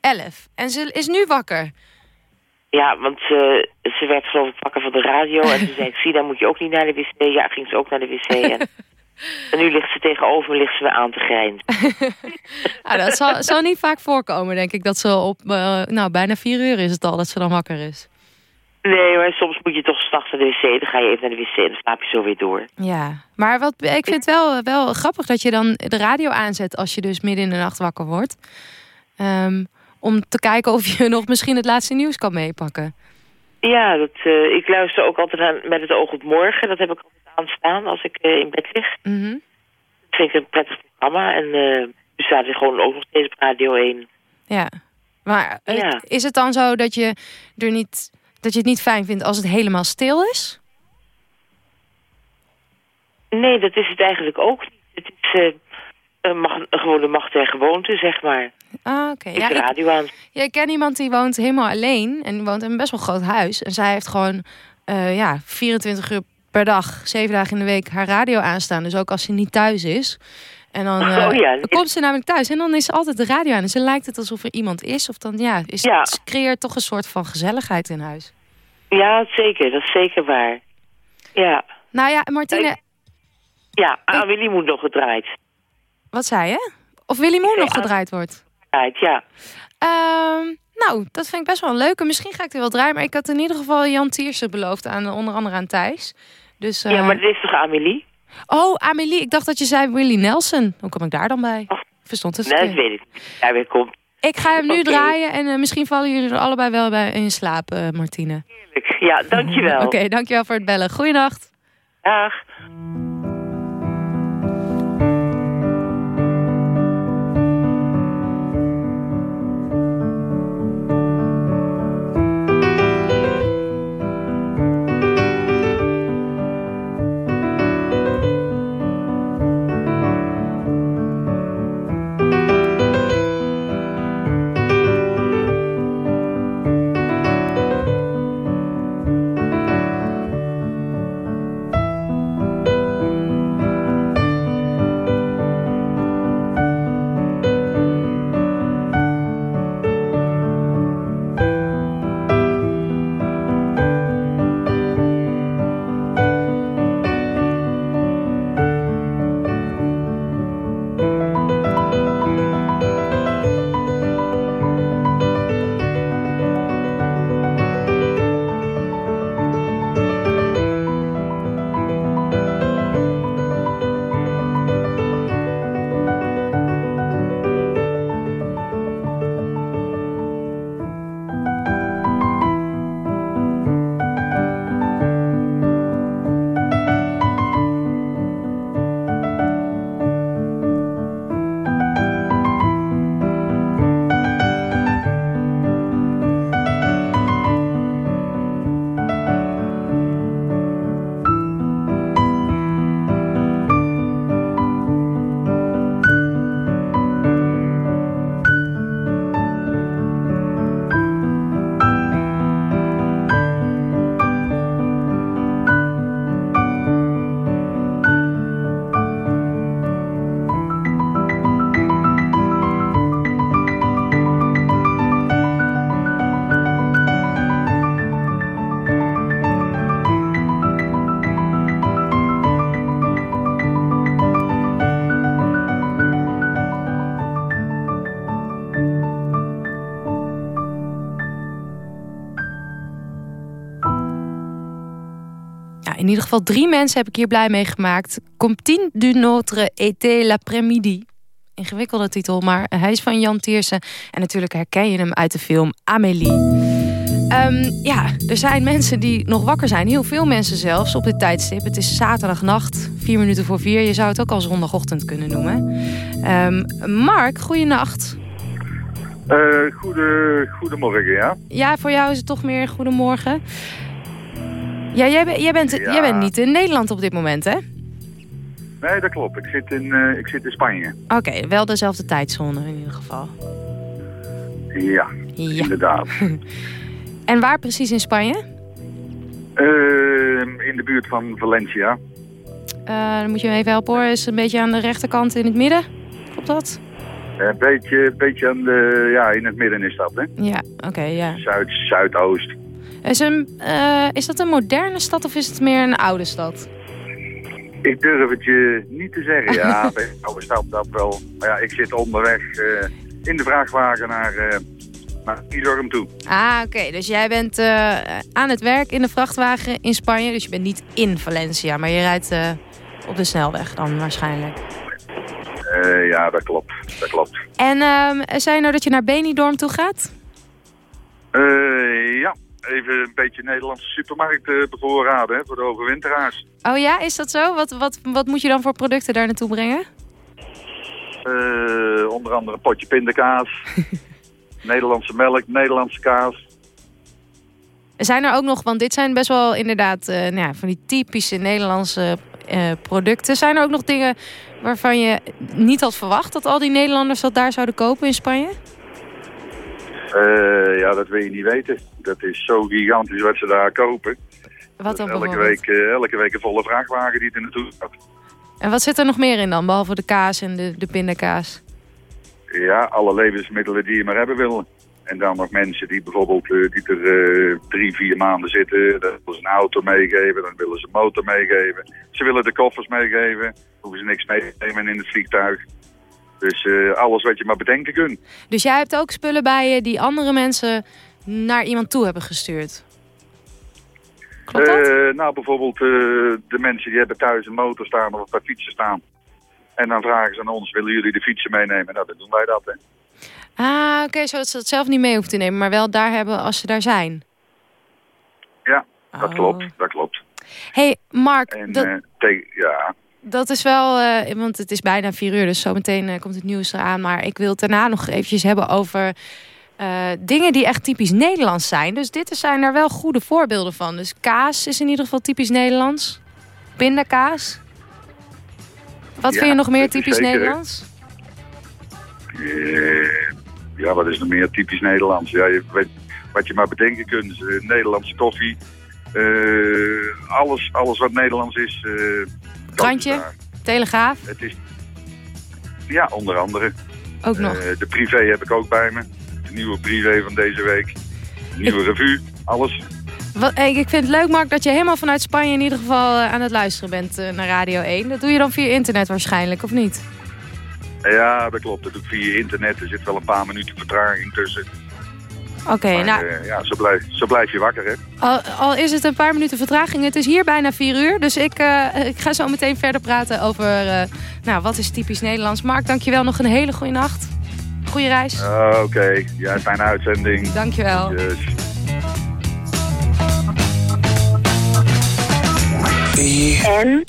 Elf. En ze is nu wakker. Ja, want eh, ze werd geloof ik wakker van de radio. En toen zei ik, Zina, moet je ook niet naar de wc? Ja, ging ze ook naar de wc. En, en nu ligt ze tegenover ligt ze me aan te grijnzen. Ah, dat zal, zal niet vaak voorkomen, denk ik. Dat ze op, eh, nou, bijna vier uur is het al dat ze dan wakker is. Nee, maar soms moet je toch s'nachts naar de wc. Dan ga je even naar de wc en dan slaap je zo weer door. Ja, maar wat, ik vind het wel, wel grappig dat je dan de radio aanzet als je dus midden in de nacht wakker wordt. Ehm, om te kijken of je nog misschien het laatste nieuws kan meepakken. Ja, dat, eh, ik luister ook altijd aan met het oog op morgen. Dat heb ik altijd aanstaan als ik eh, in bed lig. Mhm. Dat vind ik een prettig programma. En eh nu staat er gewoon ook nog steeds op Radio 1. Ja, maar Ja. is het dan zo dat je, er niet, dat je het niet fijn vindt als het helemaal stil is? Nee, dat is het eigenlijk ook niet. Het is een, mag, een gewone macht en gewoonte, zeg maar. Ah, oké. Ik Ja, radio aan. ja, ik ken iemand die woont helemaal alleen en woont in een best wel groot huis. En zij heeft gewoon eh, ja, 24 uur per dag, zeven dagen in de week haar radio aanstaan. Dus ook als ze niet thuis is. En dan eh, Oh ja, dan komt ze namelijk thuis en dan is altijd de radio aan. En ze lijkt het alsof er iemand is. Of dan ja, is, Ja. het creëert toch een soort van gezelligheid in huis. Ja, zeker. Dat is zeker waar. Ja. Nou ja, Martine, Ja, Amelie moet nog gedraaid. Wat zei je? Of Willy Moon nog gedraaid wordt? Ja. Ehm, nou, dat vind ik best wel een leuke. Misschien ga ik er wel draaien. Maar ik had in ieder geval Jan Tiersen beloofd. Aan, onder andere aan Thijs. Dus, eh, Ja, maar dit is toch Amelie? Oh, Amelie. Ik dacht dat je zei Willy Nelson. Hoe kom ik daar dan bij? Oh. Verstond het Nee, dat weet ik. Daar weer komt. Ik ga hem nu draaien. En eh, misschien vallen jullie er allebei wel bij in slaap, eh, Martine. Ja, dankjewel. Oké, dankjewel voor het bellen. Goeienacht. Dag. Ieder geval drie mensen heb ik hier blij mee gemaakt. Comptine du notre été l'après-midi. Ingewikkelde titel, maar hij is van Jan Tiersen. En natuurlijk herken je hem uit de film Amélie. Ehm, ja, er zijn mensen die nog wakker zijn. Heel veel mensen zelfs op dit tijdstip. Het is zaterdagnacht, vier minuten voor vier. Je zou het ook al zondagochtend kunnen noemen. Ehm, Mark, goeienacht. Uh, goede, goedemorgen, ja. Ja, voor jou is het toch meer goedemorgen. Ja, jij, ben- jij, bent, Ja. jij bent niet in Nederland op dit moment, hè? Nee, dat klopt. Ik zit in, eh, ik zit in Spanje. Oké, wel dezelfde tijdzone in ieder geval. Ja, Ja. inderdaad. En waar precies in Spanje? Ehm, in de buurt van Valencia. Eh, dan moet je me even helpen hoor. Is het een beetje aan de rechterkant in het midden? Klopt dat? Een beetje, beetje aan de, ja, in het midden is dat, hè? Ja, oké, ja. Zuid, Zuidoost. Is, een, eh, is dat een moderne stad of is het meer een oude stad? Ik durf het je niet te zeggen. Ja, bij een oude stad dat wel. Maar ja, ik zit onderweg eh, in de vrachtwagen naar, eh naar toe. Ah, oké. Dus jij bent aan het werk in de vrachtwagen in Spanje. Dus je bent niet in Valencia, maar je rijdt op de snelweg dan waarschijnlijk. Ja, dat klopt. Dat klopt. En ehm zei je nou dat je naar Benidorm toe gaat? Eh, ja, even een beetje Nederlandse supermarkt bevoorraden hè, voor de overwinteraars. Oh ja, is dat zo? Wat, wat, wat moet je dan voor producten daar naartoe brengen? Eh, onder andere een potje pindakaas, Nederlandse melk, Nederlandse kaas. Zijn er ook nog, want dit zijn best wel inderdaad eh, nou ja, van die typische Nederlandse eh, producten. Zijn er ook nog dingen waarvan je niet had verwacht dat al die Nederlanders dat daar zouden kopen in Spanje? Eh, ja, dat wil je niet weten. Dat is zo gigantisch wat ze daar kopen. Wat dan elke, week, eh, elke week een volle vrachtwagen die er naartoe gaat. En wat zit er nog meer in dan, behalve de kaas en de, de pindakaas? Ja, alle levensmiddelen die je maar hebben willen. En dan nog mensen die bijvoorbeeld eh, die er drie, vier maanden zitten. Dan willen ze een auto meegeven, dan willen ze een motor meegeven. Ze willen de koffers meegeven. Hoeven ze niks mee te nemen in het vliegtuig. Dus eh, alles wat je maar bedenken kunt. Dus jij hebt ook spullen bij je die andere mensen naar iemand toe hebben gestuurd? Klopt dat? Eh, nou, bijvoorbeeld eh, de mensen die hebben thuis een motor staan of een paar fietsen staan. En dan vragen ze aan ons, willen jullie de fietsen meenemen? Nou, dan doen wij dat, hè. Ah, oké, zodat ze het zelf niet mee hoeven te nemen, maar wel daar hebben als ze daar zijn. Ja, dat Oh. klopt, dat klopt. hey, Mark, En dat, ja, dat is wel, eh, want het is bijna vier uur, dus zometeen eh, komt het nieuws eraan. Maar ik wil het daarna nog eventjes hebben over eh, dingen die echt typisch Nederlands zijn. Dus dit zijn er wel goede voorbeelden van. Dus kaas is in ieder geval typisch Nederlands. Pindakaas. Wat Ja, vind je nog meer typisch zeker. Nederlands? Ja, wat is nog meer typisch Nederlands? Ja, je weet, wat je maar bedenken kunt. Nederlandse koffie. alles, alles wat Nederlands is. Krantje. Telegraaf, Het is, ja, onder andere. ook nog. Eh, de privé heb ik ook bij me. De nieuwe privé van deze week. Nieuwe revue. Alles. Wat, ik vind het leuk, Mark, dat je helemaal vanuit Spanje in ieder geval eh, aan het luisteren bent eh, naar Radio 1. Dat doe je dan via internet waarschijnlijk, of niet? Ja, dat klopt. Dat doe ik via internet. Er zit wel een paar minuten vertraging tussen. Oké, nou, eh, ja, zo blijf, zo blijf je wakker, hè. al, al is het een paar minuten vertraging, het is hier bijna vier uur. Dus ik, eh, ik ga zo meteen verder praten over, eh, nou, wat is typisch Nederlands. Mark, dankjewel. Nog een hele goede nacht. Goeie reis. Ah, Oké, ja, fijne uitzending. Dankjewel. Yes. En?